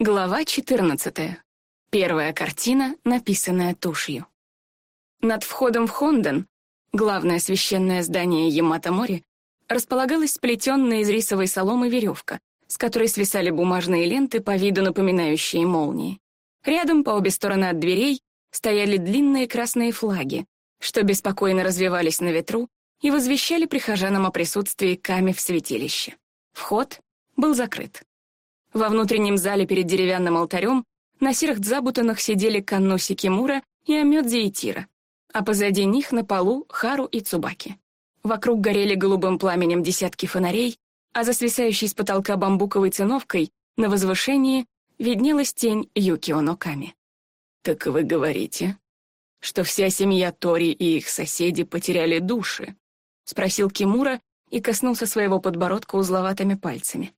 Глава 14. Первая картина, написанная тушью. Над входом в Хондон, главное священное здание Ямато-Мори, располагалась сплетенная из рисовой соломы веревка, с которой свисали бумажные ленты, по виду напоминающие молнии. Рядом, по обе стороны от дверей, стояли длинные красные флаги, что беспокойно развивались на ветру и возвещали прихожанам о присутствии Ками в святилище. Вход был закрыт. Во внутреннем зале перед деревянным алтарем на серых дзабутанах сидели Каннуси Кимура и Амёдзи и Тира, а позади них на полу Хару и Цубаки. Вокруг горели голубым пламенем десятки фонарей, а за свисающей с потолка бамбуковой циновкой на возвышении виднелась тень Юкио Ноками. «Так вы говорите, что вся семья Тори и их соседи потеряли души?» — спросил Кимура и коснулся своего подбородка узловатыми пальцами.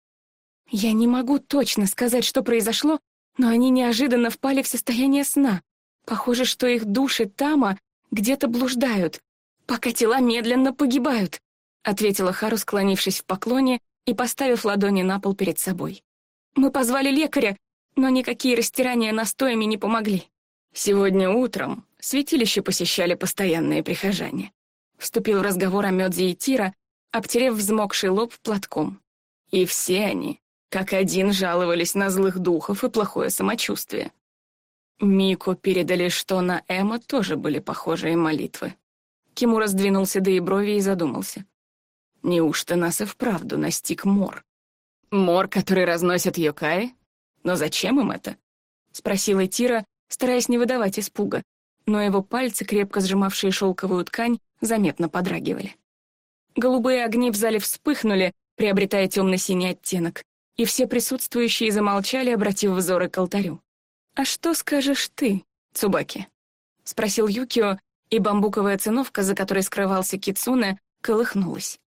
Я не могу точно сказать, что произошло, но они неожиданно впали в состояние сна. Похоже, что их души Тама где-то блуждают, пока тела медленно погибают», — ответила Хару, склонившись в поклоне и поставив ладони на пол перед собой. «Мы позвали лекаря, но никакие растирания настоями не помогли. Сегодня утром святилище посещали постоянные прихожане. Вступил в разговор о Мёдзе и Тира, обтерев взмокший лоб платком. И все они как один жаловались на злых духов и плохое самочувствие. Мику передали, что на Эма тоже были похожие молитвы. Киму раздвинулся до брови и задумался. Неужто нас и вправду настиг мор? Мор, который разносят Йокаи? Но зачем им это? Спросила Тира, стараясь не выдавать испуга, но его пальцы, крепко сжимавшие шелковую ткань, заметно подрагивали. Голубые огни в зале вспыхнули, приобретая темно-синий оттенок, и все присутствующие замолчали, обратив взоры к алтарю. «А что скажешь ты, Цубаки?» — спросил Юкио, и бамбуковая циновка, за которой скрывался Кицуне, колыхнулась.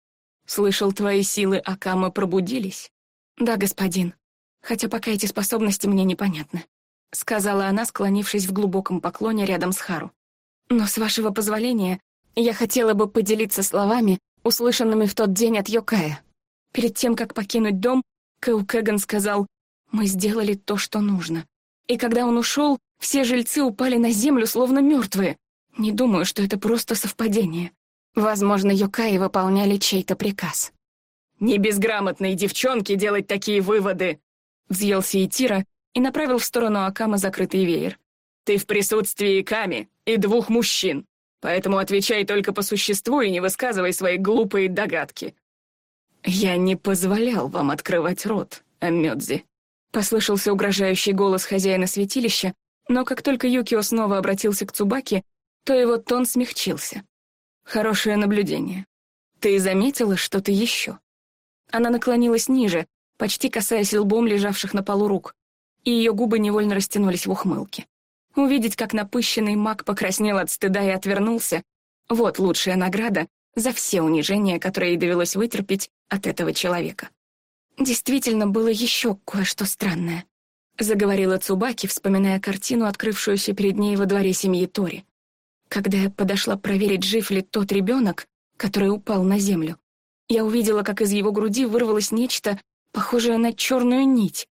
«Слышал, твои силы Акамы пробудились?» «Да, господин, хотя пока эти способности мне непонятны», — сказала она, склонившись в глубоком поклоне рядом с Хару. «Но, с вашего позволения, я хотела бы поделиться словами, услышанными в тот день от Йокая. Перед тем, как покинуть дом, Кэл Кэган сказал, «Мы сделали то, что нужно». И когда он ушел, все жильцы упали на землю, словно мертвые. Не думаю, что это просто совпадение. Возможно, Йокаи выполняли чей-то приказ. «Не безграмотные девчонки делать такие выводы!» Взъелся Итира и направил в сторону Акама закрытый веер. «Ты в присутствии Ками и двух мужчин, поэтому отвечай только по существу и не высказывай свои глупые догадки. «Я не позволял вам открывать рот, Амёдзи», — послышался угрожающий голос хозяина святилища, но как только Юкио снова обратился к Цубаке, то его тон смягчился. «Хорошее наблюдение. Ты заметила что-то еще?» Она наклонилась ниже, почти касаясь лбом лежавших на полу рук, и ее губы невольно растянулись в ухмылке. Увидеть, как напыщенный маг покраснел от стыда и отвернулся, вот лучшая награда за все унижения, которые ей довелось вытерпеть от этого человека. Действительно, было еще кое-что странное. Заговорила Цубаки, вспоминая картину, открывшуюся перед ней во дворе семьи Тори. Когда я подошла проверить, жив ли тот ребенок, который упал на землю, я увидела, как из его груди вырвалось нечто, похожее на черную нить.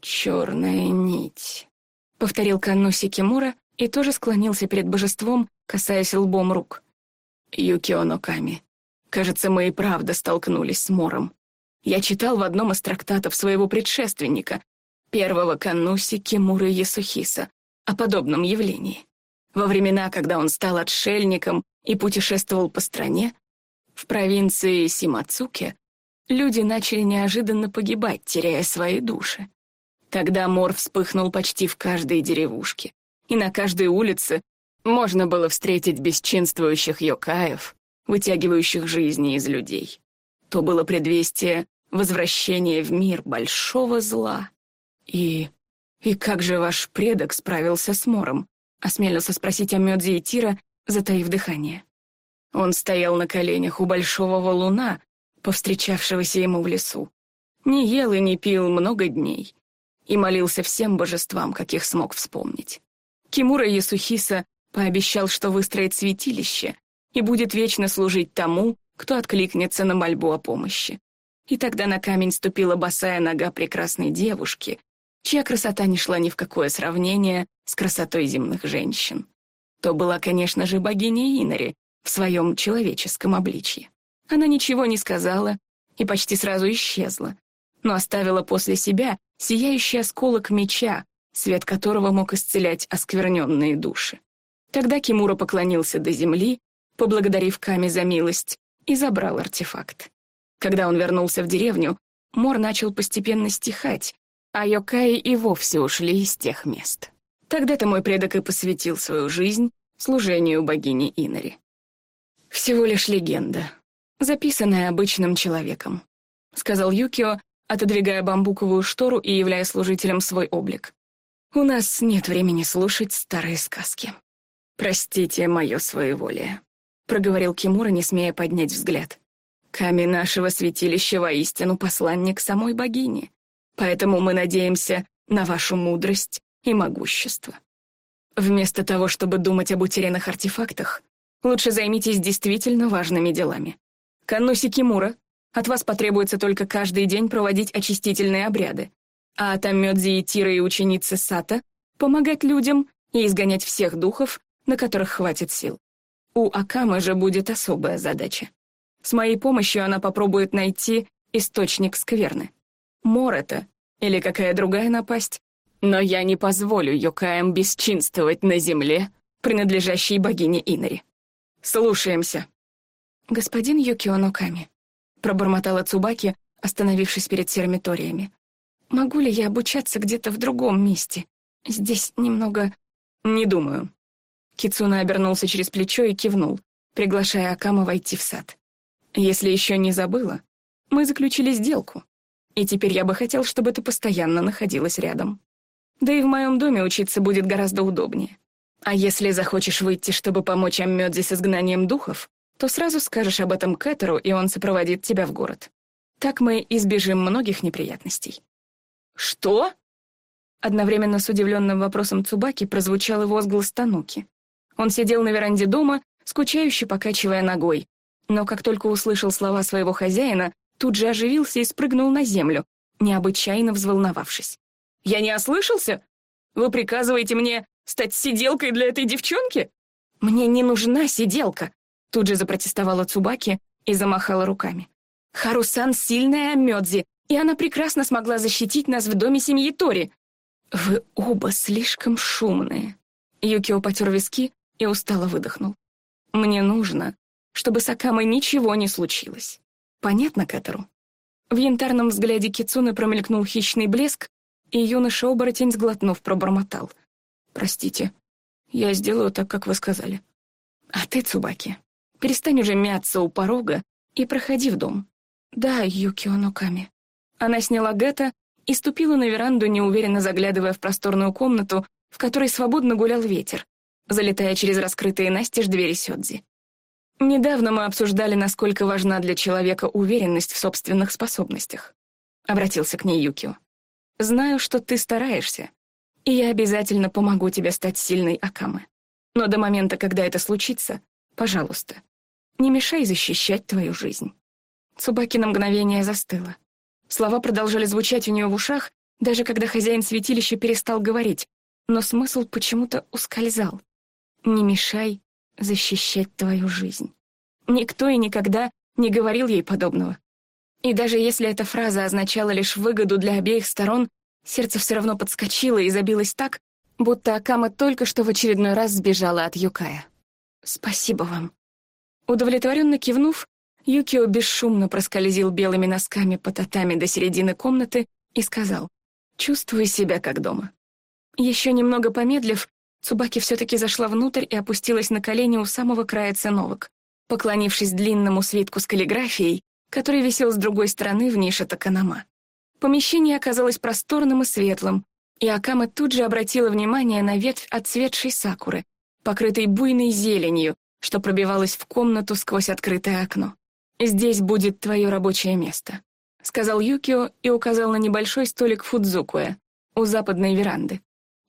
«Черная нить», — повторил Каннуси Кимура и тоже склонился перед божеством, касаясь лбом рук. «Юкио Ноками, Кажется, мы и правда столкнулись с Мором. Я читал в одном из трактатов своего предшественника, первого Кануси Кимуры Ясухиса, о подобном явлении. Во времена, когда он стал отшельником и путешествовал по стране, в провинции Симацуке люди начали неожиданно погибать, теряя свои души. Тогда мор вспыхнул почти в каждой деревушке, и на каждой улице можно было встретить бесчинствующих йокаев, вытягивающих жизни из людей. То было предвестие возвращения в мир большого зла. И... и как же ваш предок справился с Мором? Осмелился спросить о Мёдзе и Тира, затаив дыхание. Он стоял на коленях у большого валуна, повстречавшегося ему в лесу. Не ел и не пил много дней и молился всем божествам, каких смог вспомнить. Кимура Ясухиса пообещал, что выстроит святилище, и будет вечно служить тому, кто откликнется на мольбу о помощи. И тогда на камень ступила босая нога прекрасной девушки, чья красота не шла ни в какое сравнение с красотой земных женщин. То была, конечно же, богиня Инари в своем человеческом обличье. Она ничего не сказала и почти сразу исчезла, но оставила после себя сияющий осколок меча, свет которого мог исцелять оскверненные души. Тогда Кимура поклонился до земли, поблагодарив Ками за милость, и забрал артефакт. Когда он вернулся в деревню, мор начал постепенно стихать, а Йокаи и вовсе ушли из тех мест. Тогда-то мой предок и посвятил свою жизнь служению богини Инари. Всего лишь легенда, записанная обычным человеком, сказал Юкио, отодвигая бамбуковую штору и являя служителем свой облик. У нас нет времени слушать старые сказки. Простите мое своеволие, проговорил Кимура, не смея поднять взгляд. Камень нашего святилища воистину посланник самой богини, поэтому мы надеемся на вашу мудрость и могущество. Вместо того, чтобы думать об утерянных артефактах, лучше займитесь действительно важными делами. Кануси Кимура, от вас потребуется только каждый день проводить очистительные обряды, а Тамёдзи и Тира и ученицы Сата помогать людям и изгонять всех духов, на которых хватит сил. У Акамы же будет особая задача. С моей помощью она попробует найти источник скверны. Мор это или какая другая напасть, но я не позволю Йокаям бесчинствовать на земле, принадлежащей богине Инари. Слушаемся. Господин Юкио Ноками, пробормотала Цубаки, остановившись перед сермиториями. Могу ли я обучаться где-то в другом месте? Здесь немного... Не думаю. Кицуна обернулся через плечо и кивнул, приглашая Акама войти в сад. Если еще не забыла, мы заключили сделку, и теперь я бы хотел, чтобы ты постоянно находилась рядом. Да и в моем доме учиться будет гораздо удобнее. А если захочешь выйти, чтобы помочь Аммёдзе с изгнанием духов, то сразу скажешь об этом Кэтеру, и он сопроводит тебя в город. Так мы избежим многих неприятностей». «Что?» Одновременно с удивленным вопросом Цубаки прозвучал и возглас Тануки. Он сидел на веранде дома, скучающе покачивая ногой, но как только услышал слова своего хозяина, тут же оживился и спрыгнул на землю, необычайно взволновавшись. «Я не ослышался? Вы приказываете мне стать сиделкой для этой девчонки?» «Мне не нужна сиделка», — тут же запротестовала Цубаки и замахала руками. «Харусан сильная Амёдзи, и она прекрасно смогла защитить нас в доме семьи Тори. Вы оба слишком шумные». Юкио потер виски и устало выдохнул. «Мне нужно, чтобы с Акамой ничего не случилось. Понятно, Кэтеру?» В янтарном взгляде Кицуны промелькнул хищный блеск, и юноша-оборотень, сглотнув, пробормотал. «Простите, я сделаю так, как вы сказали. А ты, Цубаки, перестань уже мяться у порога и проходи в дом. Да, Юкио Ноками». Она сняла Гетта и ступила на веранду, неуверенно заглядывая в просторную комнату, в которой свободно гулял ветер, залетая через раскрытые настежь двери Сёдзи. Недавно мы обсуждали, насколько важна для человека уверенность в собственных способностях. Обратился к ней Юкио. Знаю, что ты стараешься, и я обязательно помогу тебе стать сильной Акамы. Но до момента, когда это случится, пожалуйста, не мешай защищать твою жизнь. Цубаки на мгновение застыла. Слова продолжали звучать у нее в ушах, даже когда хозяин святилища перестал говорить, но смысл почему-то ускользал. «Не мешай защищать твою жизнь». Никто и никогда не говорил ей подобного. И даже если эта фраза означала лишь выгоду для обеих сторон, сердце все равно подскочило и забилось так, будто Акама только что в очередной раз сбежала от Юкая. «Спасибо вам». Удовлетворенно кивнув, Юкио бесшумно проскользил белыми носками по татами до середины комнаты и сказал «Чувствуй себя как дома». Еще немного помедлив, Цубаки все-таки зашла внутрь и опустилась на колени у самого края циновок. Поклонившись длинному свитку с каллиграфией, который висел с другой стороны в нише Токанама. Помещение оказалось просторным и светлым, и Акама тут же обратила внимание на ветвь отцветшей сакуры, покрытой буйной зеленью, что пробивалась в комнату сквозь открытое окно. «Здесь будет твое рабочее место», — сказал Юкио и указал на небольшой столик фудзукуэ у западной веранды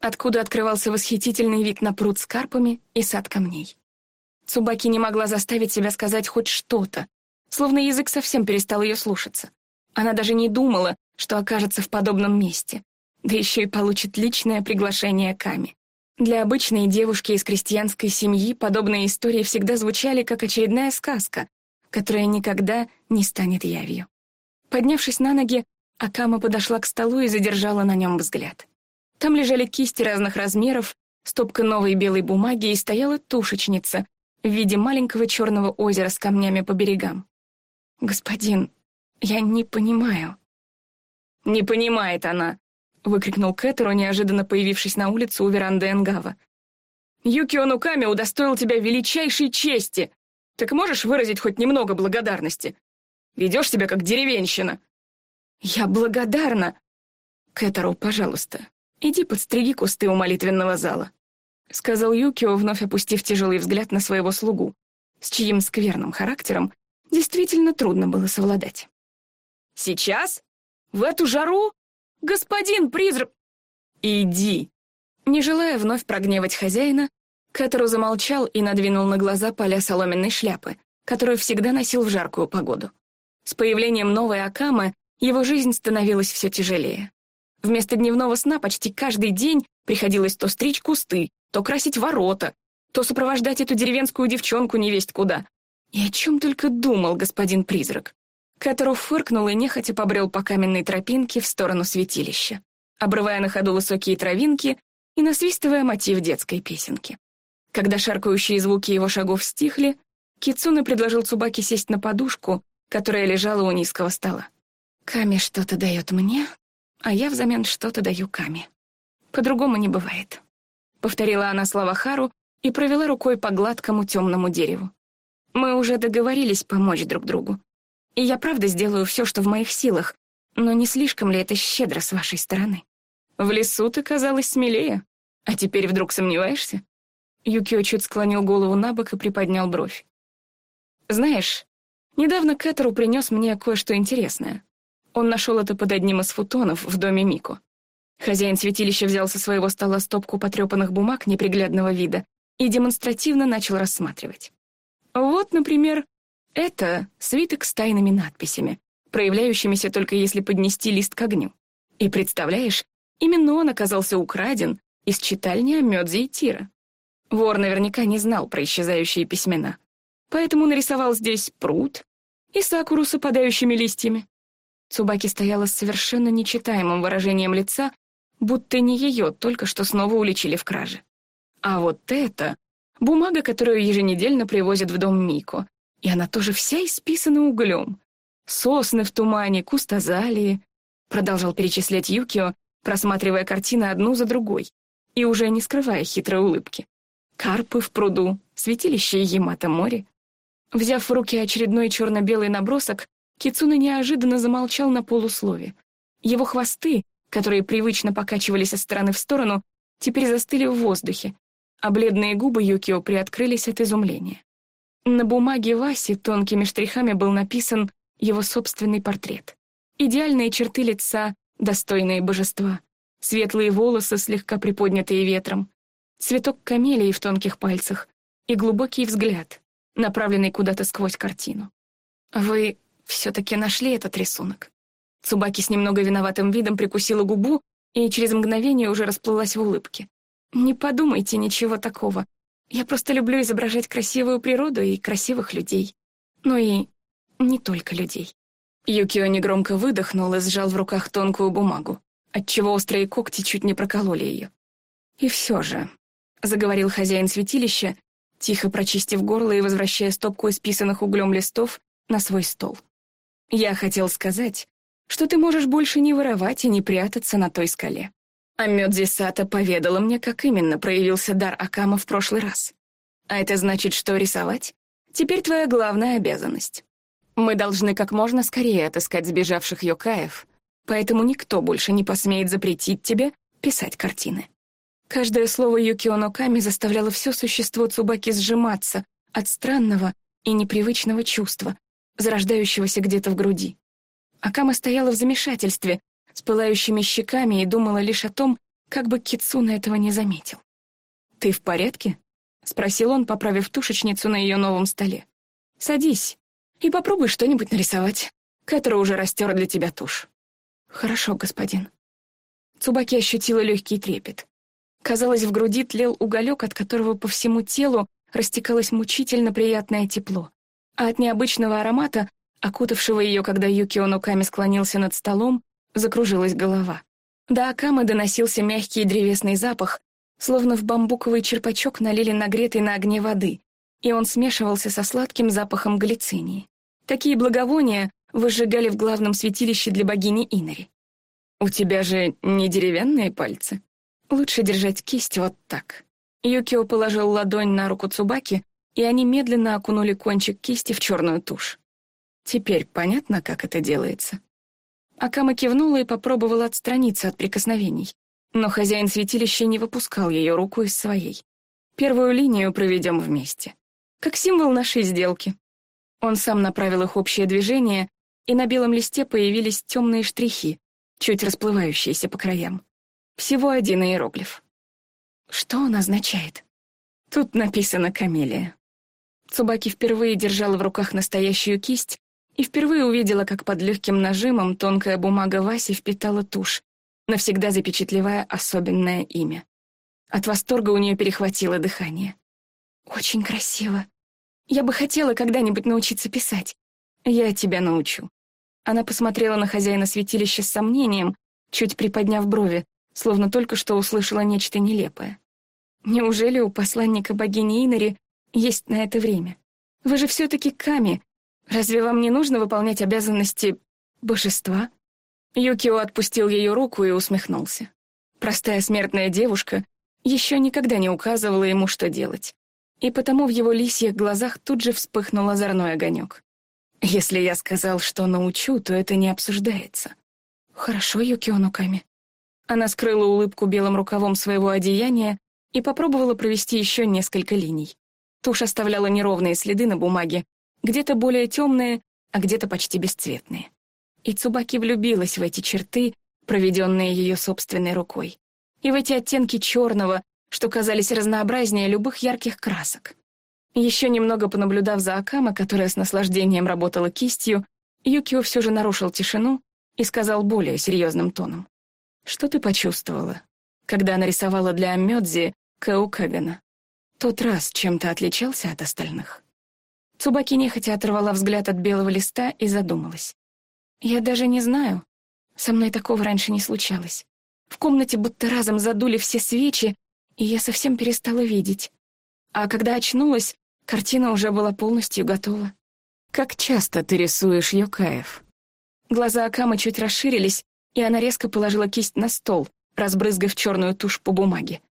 откуда открывался восхитительный вид на пруд с карпами и сад камней. Цубаки не могла заставить себя сказать хоть что-то, словно язык совсем перестал ее слушаться. Она даже не думала, что окажется в подобном месте. да еще и получит личное приглашение Ками. Для обычной девушки из крестьянской семьи подобные истории всегда звучали как очередная сказка, которая никогда не станет явью. Поднявшись на ноги, Акама подошла к столу и задержала на нем взгляд. Там лежали кисти разных размеров, стопка новой белой бумаги и стояла тушечница в виде маленького черного озера с камнями по берегам. «Господин, я не понимаю». «Не понимает она», — выкрикнул Кэтеру, неожиданно появившись на улице у веранды Энгава. «Юкио Нуками удостоил тебя величайшей чести. Так можешь выразить хоть немного благодарности? Ведешь себя как деревенщина». «Я благодарна». «Кэтеру, пожалуйста, иди подстриги кусты у молитвенного зала», — сказал Юкио, вновь опустив тяжелый взгляд на своего слугу, с чьим скверным характером действительно трудно было совладать. «Сейчас? В эту жару?» «Господин призрак!» «Иди!» Не желая вновь прогневать хозяина, Кэтеру замолчал и надвинул на глаза поля соломенной шляпы, которую всегда носил в жаркую погоду. С появлением новой Акамы его жизнь становилась все тяжелее. Вместо дневного сна почти каждый день приходилось то стричь кусты, то красить ворота, то сопровождать эту деревенскую девчонку невесть куда. И о чем только думал господин призрак. Кэтеру фыркнул и нехотя побрел по каменной тропинке в сторону святилища, обрывая на ходу высокие травинки и насвистывая мотив детской песенки. Когда шаркающие звуки его шагов стихли, Кицуна предложил Цубаки сесть на подушку, которая лежала у низкого стола. «Ками что-то дает мне, а я взамен что-то даю Ками. По-другому не бывает», — повторила она слова Хару и провела рукой по гладкому темному дереву. «Мы уже договорились помочь друг другу. И я правда сделаю все, что в моих силах, но не слишком ли это щедро с вашей стороны? В лесу ты казалась смелее, а теперь вдруг сомневаешься? Юкио чуть склонил голову на бок и приподнял бровь. Знаешь, недавно Кэтеру принес мне кое-что интересное. Он нашел это под одним из футонов в доме Мико. Хозяин святилища взял со своего стола стопку потрепанных бумаг неприглядного вида и демонстративно начал рассматривать. Вот, например, это свиток с тайными надписями, проявляющимися только если поднести лист к огню. И представляешь, именно он оказался украден из читальни Амёдзи и Тира. Вор наверняка не знал про исчезающие письмена, поэтому нарисовал здесь пруд и сакуру с опадающими листьями. Цубаки стояла с совершенно нечитаемым выражением лица, будто не ее только что снова уличили в краже. А вот это — бумага, которую еженедельно привозят в дом Мико, и она тоже вся исписана углем. Сосны в тумане, куст азалии. Продолжал перечислять Юкио, просматривая картины одну за другой и уже не скрывая хитрой улыбки. Карпы в пруду, святилище Ямато-море. Взяв в руки очередной черно-белый набросок, Кицуна неожиданно замолчал на полуслове. Его хвосты, которые привычно покачивались со стороны в сторону, теперь застыли в воздухе, а бледные губы Юкио приоткрылись от изумления. На бумаге Васи тонкими штрихами был написан его собственный портрет. Идеальные черты лица, достойные божества, светлые волосы, слегка приподнятые ветром, цветок камелии в тонких пальцах и глубокий взгляд, направленный куда-то сквозь картину. «Вы все-таки нашли этот рисунок?» Цубаки с немного виноватым видом прикусила губу и через мгновение уже расплылась в улыбке. «Не подумайте ничего такого. Я просто люблю изображать красивую природу и красивых людей. Ну и не только людей. Юкио негромко выдохнул и сжал в руках тонкую бумагу, отчего острые когти чуть не прокололи ее. «И все же», — заговорил хозяин святилища, тихо прочистив горло и возвращая стопку исписанных углем листов на свой стол. «Я хотел сказать, что ты можешь больше не воровать и не прятаться на той скале. А Мёдзи Сата поведала мне, как именно проявился дар Акама в прошлый раз. А это значит, что рисовать теперь твоя главная обязанность. Мы должны как можно скорее отыскать сбежавших Йокаев, поэтому никто больше не посмеет запретить тебе писать картины. Каждое слово Юкио Ноками заставляло все существо Цубаки сжиматься от странного и непривычного чувства, зарождающегося где-то в груди. Акама стояла в замешательстве, с пылающими щеками и думала лишь о том, как бы Кицуна этого не заметил. «Ты в порядке?» — спросил он, поправив тушечницу на ее новом столе. «Садись и попробуй что-нибудь нарисовать. Кэтро уже растер для тебя тушь». «Хорошо, господин». Цубаки ощутила легкий трепет. Казалось, в груди тлел уголек, от которого по всему телу растекалось мучительно приятное тепло. А от необычного аромата, окутавшего ее, когда Юкио Нуками склонился над столом, закружилась голова. До Акамы доносился мягкий древесный запах, словно в бамбуковый черпачок налили нагретой на огне воды, и он смешивался со сладким запахом галицинии. Такие благовония выжигали в главном святилище для богини Инари. «У тебя же не деревянные пальцы. Лучше держать кисть вот так». Юкио положил ладонь на руку Цубаки, и они медленно окунули кончик кисти в черную тушь. Теперь понятно, как это делается. Акама кивнула и попробовала отстраниться от прикосновений, но хозяин святилища не выпускал ее руку из своей. Первую линию проведем вместе. Как символ нашей сделки. Он сам направил их общее движение, и на белом листе появились темные штрихи, чуть расплывающиеся по краям. Всего один иероглиф. Что он означает? Тут написано «Камелия». Цубаки впервые держала в руках настоящую кисть и впервые увидела, как под легким нажимом тонкая бумага Васи впитала тушь, навсегда запечатлевая особенное имя. От восторга у нее перехватило дыхание. «Очень красиво. Я бы хотела когда-нибудь научиться писать. Я тебя научу». Она посмотрела на хозяина святилища с сомнением, чуть приподняв брови, словно только что услышала нечто нелепое. «Неужели у посланника богини Инари есть на это время? Вы же все-таки Ками. Разве вам не нужно выполнять обязанности божества?» Юкио отпустил ее руку и усмехнулся. Простая смертная девушка еще никогда не указывала ему, что делать. И потому в его лисьих глазах тут же вспыхнул озорной огонек. Если я сказал, что научу, то это не обсуждается. Хорошо, Юкио Нуками. Она скрыла улыбку белым рукавом своего одеяния и попробовала провести еще несколько линий. Тушь оставляла неровные следы на бумаге, где-то более темные, а где-то почти бесцветные. И Цубаки влюбилась в эти черты, проведенные ее собственной рукой, и в эти оттенки черного, что казались разнообразнее любых ярких красок. Еще немного понаблюдав за Акама, которая с наслаждением работала кистью, Юкио все же нарушил тишину и сказал более серьезным тоном. «Что ты почувствовала, когда нарисовала для Амёдзи Кэу Кэгана? Тот раз чем-то отличался от остальных?» Цубаки нехотя оторвала взгляд от белого листа и задумалась. «Я даже не знаю. Со мной такого раньше не случалось. В комнате будто разом задули все свечи, и я совсем перестала видеть. А когда очнулась, Картина уже была полностью готова. «Как часто ты рисуешь Йокаев?» Глаза Акамы чуть расширились, и она резко положила кисть на стол, разбрызгав черную тушь по бумаге.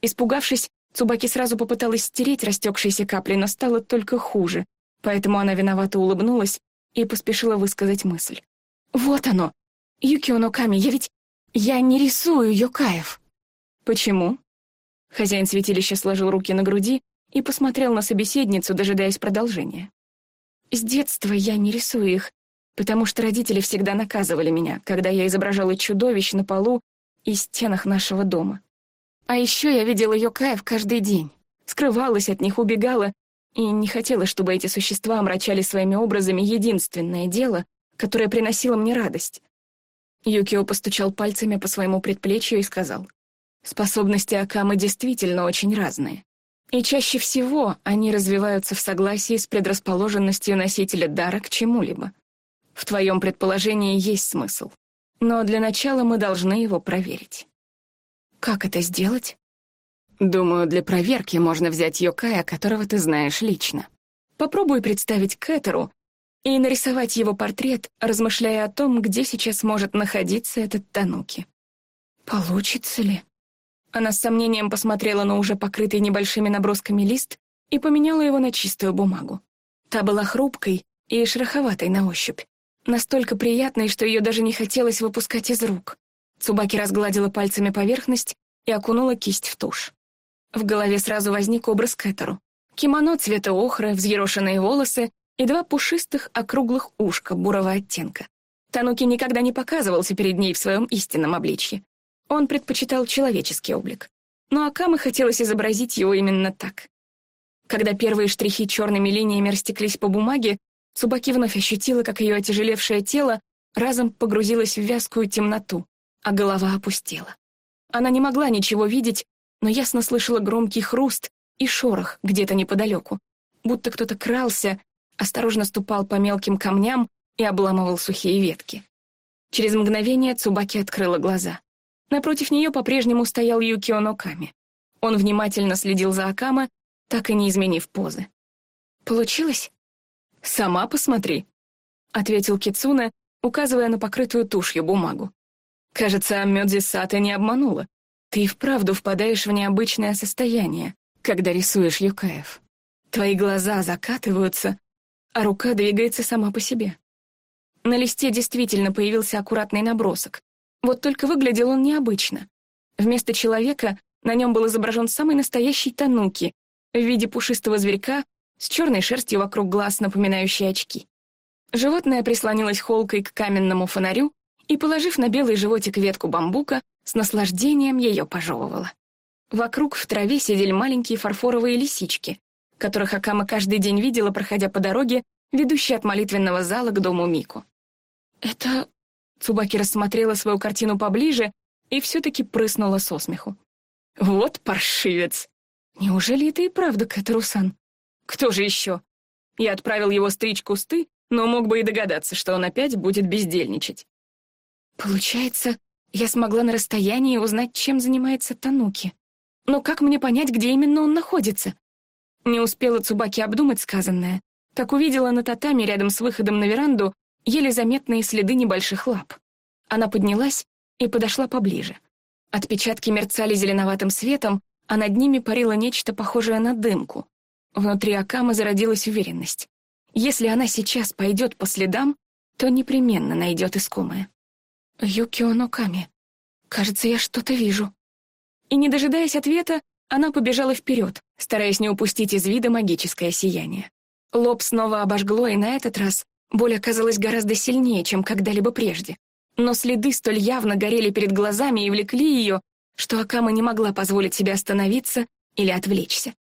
Испугавшись, Цубаки сразу попыталась стереть растекшиеся капли, но стало только хуже, поэтому она виновато улыбнулась и поспешила высказать мысль. «Вот оно! Юкио Ноками, я ведь... Я не рисую Йокаев!» «Почему?» Хозяин святилища сложил руки на груди и посмотрел на собеседницу, дожидаясь продолжения. «С детства я не рисую их, потому что родители всегда наказывали меня, когда я изображала чудовищ на полу и стенах нашего дома. А еще я видела Йокаев каждый день, скрывалась от них, убегала и не хотела, чтобы эти существа омрачали своими образами единственное дело, которое приносило мне радость. Юкио постучал пальцами по своему предплечью и сказал, «Способности Акамы действительно очень разные. И чаще всего они развиваются в согласии с предрасположенностью носителя дара к чему-либо. В твоем предположении есть смысл. Но для начала мы должны его проверить. Как это сделать? Думаю, для проверки можно взять Йокая, которого ты знаешь лично. Попробуй представить Кэтеру и нарисовать его портрет, размышляя о том, где сейчас может находиться этот Тануки. Получится ли? Она с сомнением посмотрела на уже покрытый небольшими набросками лист и поменяла его на чистую бумагу. Та была хрупкой и шероховатой на ощупь, настолько приятной, что ее даже не хотелось выпускать из рук. Цубаки разгладила пальцами поверхность и окунула кисть в тушь. В голове сразу возник образ Кэтеру. Кимоно цвета охры, взъерошенные волосы и два пушистых округлых ушка бурого оттенка. Тануки никогда не показывался перед ней в своем истинном обличье. Он предпочитал человеческий облик. Но Акаме хотелось изобразить его именно так. Когда первые штрихи черными линиями растеклись по бумаге, Цубаки вновь ощутила, как ее отяжелевшее тело разом погрузилось в вязкую темноту, а голова опустела. Она не могла ничего видеть, но ясно слышала громкий хруст и шорох где-то неподалеку, будто кто-то крался, осторожно ступал по мелким камням и обламывал сухие ветки. Через мгновение Цубаки открыла глаза. Напротив нее по-прежнему стоял Юкио Ноками. Он внимательно следил за Акама, так и не изменив позы. «Получилось?» «Сама посмотри», — ответил Кицуна, указывая на покрытую тушью бумагу. «Кажется, Мёдзи Сата не обманула. Ты и вправду впадаешь в необычное состояние, когда рисуешь Юкаев. Твои глаза закатываются, а рука двигается сама по себе. На листе действительно появился аккуратный набросок. Вот только выглядел он необычно. Вместо человека на нем был изображен самый настоящий тануки в виде пушистого зверька с черной шерстью вокруг глаз, напоминающей очки. Животное прислонилось холкой к каменному фонарю и, положив на белый животик ветку бамбука, с наслаждением ее пожевывало. Вокруг в траве сидели маленькие фарфоровые лисички, которых Акама каждый день видела, проходя по дороге, ведущей от молитвенного зала к дому Мику. «Это...» Цубаки рассмотрела свою картину поближе и все-таки прыснула со смеху. «Вот паршивец! Неужели это и правда Кэтерусан? Кто же еще? Я отправил его стричь кусты, но мог бы и догадаться, что он опять будет бездельничать. Получается, я смогла на расстоянии узнать, чем занимается Тануки. Но как мне понять, где именно он находится? Не успела Цубаки обдумать сказанное, как увидела на татами рядом с выходом на веранду еле заметные следы небольших лап. Она поднялась и подошла поближе. Отпечатки мерцали зеленоватым светом, а над ними парило нечто похожее на дымку. Внутри Акамы зародилась уверенность. Если она сейчас пойдет по следам, то непременно найдет искомое. Юкио Ноками. Кажется, я что-то вижу. И, не дожидаясь ответа, она побежала вперед, стараясь не упустить из вида магическое сияние. Лоб снова обожгло, и на этот раз боль оказалась гораздо сильнее, чем когда-либо прежде. Но следы столь явно горели перед глазами и влекли ее, что Акама не могла позволить себе остановиться или отвлечься.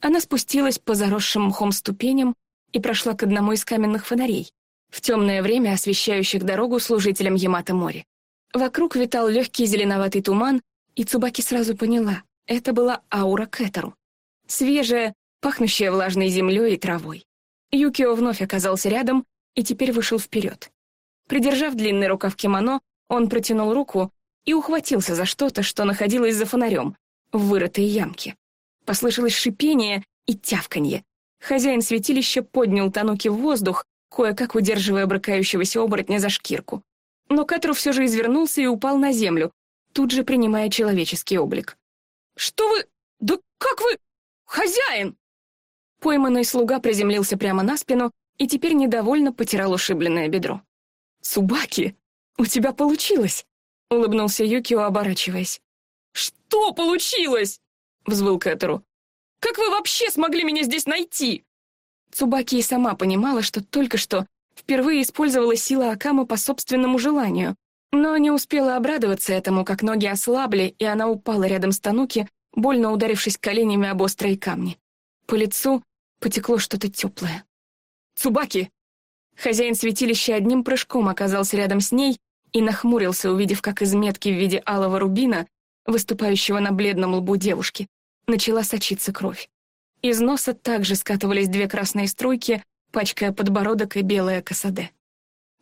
Она спустилась по заросшим мхом ступеням и прошла к одному из каменных фонарей, в темное время освещающих дорогу служителям Ямато-Мори. Вокруг витал легкий зеленоватый туман, и Цубаки сразу поняла — это была аура Кэтеру. Свежая, пахнущая влажной землей и травой. Юкио вновь оказался рядом и теперь вышел вперед. Придержав длинный рукав кимоно, он протянул руку и ухватился за что-то, что находилось за фонарем, в вырытой ямке. Послышалось шипение и тявканье. Хозяин святилища поднял Тануки в воздух, кое-как удерживая брыкающегося оборотня за шкирку. Но Катру все же извернулся и упал на землю, тут же принимая человеческий облик. «Что вы... Да как вы... Хозяин!» Пойманный слуга приземлился прямо на спину и теперь недовольно потирал ушибленное бедро. «Субаки, у тебя получилось!» — улыбнулся Юкио, оборачиваясь. «Что получилось?» — взвыл Кэтеру. «Как вы вообще смогли меня здесь найти?» Цубаки и сама понимала, что только что впервые использовала силы Акамы по собственному желанию, но не успела обрадоваться этому, как ноги ослабли, и она упала рядом с Тануки, больно ударившись коленями об острые камни. По лицу потекло что-то теплое. «Цубаки!» Хозяин святилища одним прыжком оказался рядом с ней и нахмурился, увидев, как из метки в виде алого рубина выступающего на бледном лбу девушки, начала сочиться кровь. Из носа также скатывались две красные струйки, пачкая подбородок и белое косаде.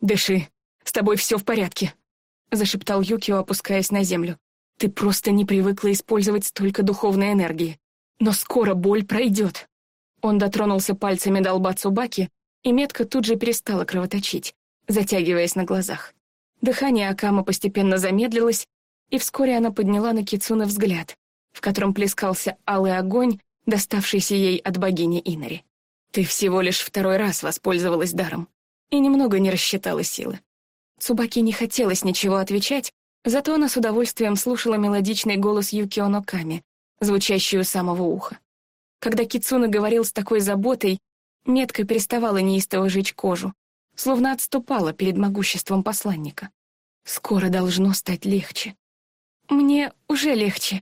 «Дыши, с тобой все в порядке», — зашептал Юкио, опускаясь на землю. «Ты просто не привыкла использовать столько духовной энергии. Но скоро боль пройдет». Он дотронулся пальцами до лба Цубаки, и метка тут же перестала кровоточить, затягиваясь на глазах. Дыхание Акама постепенно замедлилось, и вскоре она подняла на Кицуна взгляд, в котором плескался алый огонь, доставшийся ей от богини Инари. «Ты всего лишь второй раз воспользовалась даром и немного не рассчитала силы». Цубаки не хотелось ничего отвечать, зато она с удовольствием слушала мелодичный голос Юкио Ноками, звучащий у самого уха. Когда Кицуна говорил с такой заботой, метка переставала неистово жечь кожу, словно отступала перед могуществом посланника. Скоро должно стать легче. «Мне уже легче.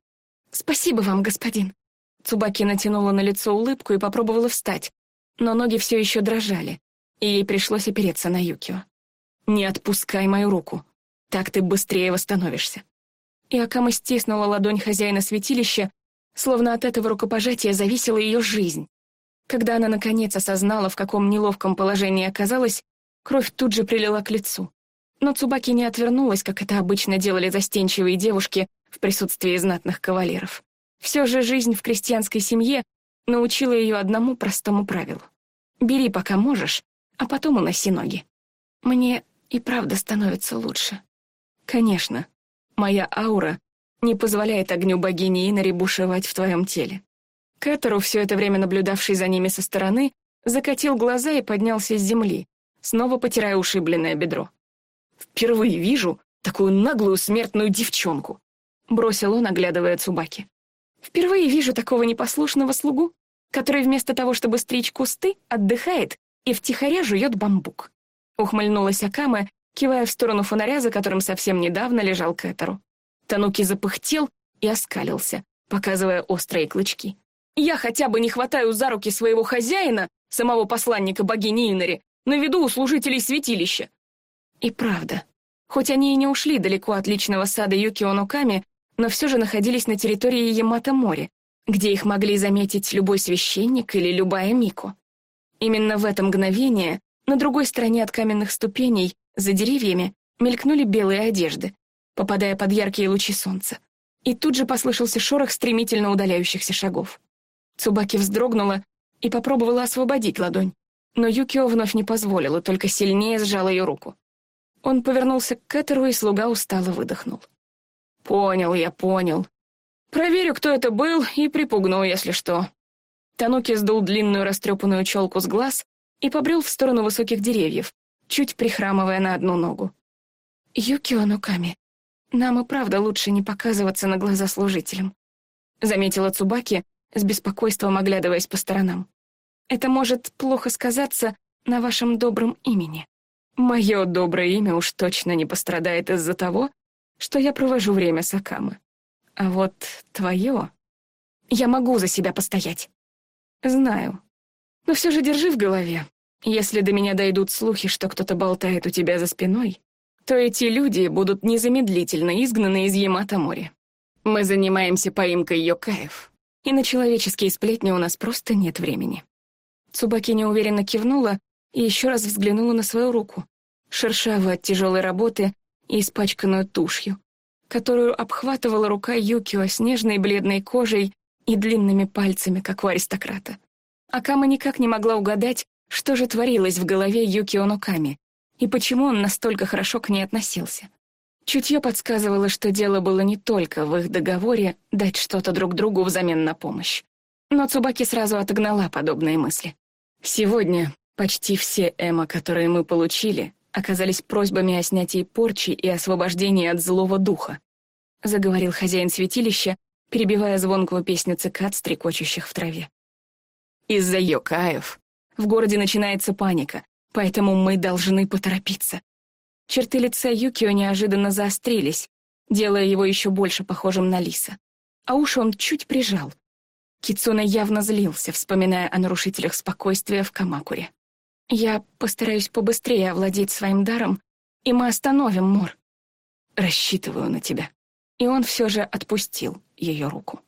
Спасибо вам, господин». Цубаки натянула на лицо улыбку и попробовала встать, но ноги все еще дрожали, и ей пришлось опереться на Юкио. «Не отпускай мою руку», Так ты быстрее восстановишься. И Акама стиснула ладонь хозяина святилища, словно от этого рукопожатия зависела ее жизнь. Когда она, наконец, осознала, в каком неловком положении оказалась, кровь тут же прилила к лицу. Но Цубаки не отвернулась, как это обычно делали застенчивые девушки в присутствии знатных кавалеров. Все же жизнь в крестьянской семье научила ее одному простому правилу. Бери, пока можешь, а потом уноси ноги. Мне и правда становится лучше. Конечно, моя аура не позволяет огню богини Инари бушевать в твоем теле. Кэтеру, все это время наблюдавший за ними со стороны, закатил глаза и поднялся с земли, снова потирая ушибленное бедро. «Впервые вижу такую наглую смертную девчонку», — бросил он, оглядывая Цубаки. «Впервые вижу такого непослушного слугу, который вместо того, чтобы стричь кусты, отдыхает и втихаря жует бамбук», — ухмыльнулась Акама, кивая в сторону фонаря, за которым совсем недавно лежал Кэтеру. Тануки запыхтел и оскалился, показывая острые клычки. «Я хотя бы не хватаю за руки своего хозяина, самого посланника богини Инари, на виду у служителей святилища. И правда, хоть они и не ушли далеко от личного сада Юкио Ноками, но все же находились на территории Ямато-море, где их могли заметить любой священник или любая Мико. Именно в это мгновение на другой стороне от каменных ступеней, за деревьями, мелькнули белые одежды, попадая под яркие лучи солнца. И тут же послышался шорох стремительно удаляющихся шагов. Цубаки вздрогнула и попробовала освободить ладонь, но Юкио вновь не позволила, только сильнее сжала ее руку. Он повернулся к Кэтеру, и слуга устало выдохнул. «Понял я, понял. Проверю, кто это был, и припугну, если что». Тануки сдул длинную растрепанную челку с глаз и побрел в сторону высоких деревьев, чуть прихрамывая на одну ногу. «Юкио Нуками, нам и правда лучше не показываться на глаза служителям», заметила Цубаки, с беспокойством оглядываясь по сторонам. «Это может плохо сказаться на вашем добром имени». Мое доброе имя уж точно не пострадает из-за того, что я провожу время с Акамы. А вот твое... Я могу за себя постоять. Знаю. Но все же держи в голове. Если до меня дойдут слухи, что кто-то болтает у тебя за спиной, то эти люди будут незамедлительно изгнаны из Ямато-моря. Мы занимаемся поимкой йокаев, и на человеческие сплетни у нас просто нет времени. Цубаки неуверенно кивнула, и еще раз взглянула на свою руку, шершавую от тяжелой работы и испачканную тушью, которую обхватывала рука Юкио с нежной бледной кожей и длинными пальцами, как у аристократа. Акама никак не могла угадать, что же творилось в голове Юкио Ноками и почему он настолько хорошо к ней относился. Чутье подсказывало, что дело было не только в их договоре дать что-то друг другу взамен на помощь. Но Цубаки сразу отогнала подобные мысли. Сегодня Почти все эмо, которые мы получили, оказались просьбами о снятии порчи и освобождении от злого духа», — заговорил хозяин святилища, перебивая звонкую песню цикад, стрекочущих в траве. «Из-за Йокаев в городе начинается паника, поэтому мы должны поторопиться». Черты лица Юкио неожиданно заострились, делая его еще больше похожим на лиса. А уши он чуть прижал. Кицуна явно злился, вспоминая о нарушителях спокойствия в Камакуре. Я постараюсь побыстрее овладеть своим даром, и мы остановим Мор. Рассчитываю на тебя. И он все же отпустил ее руку.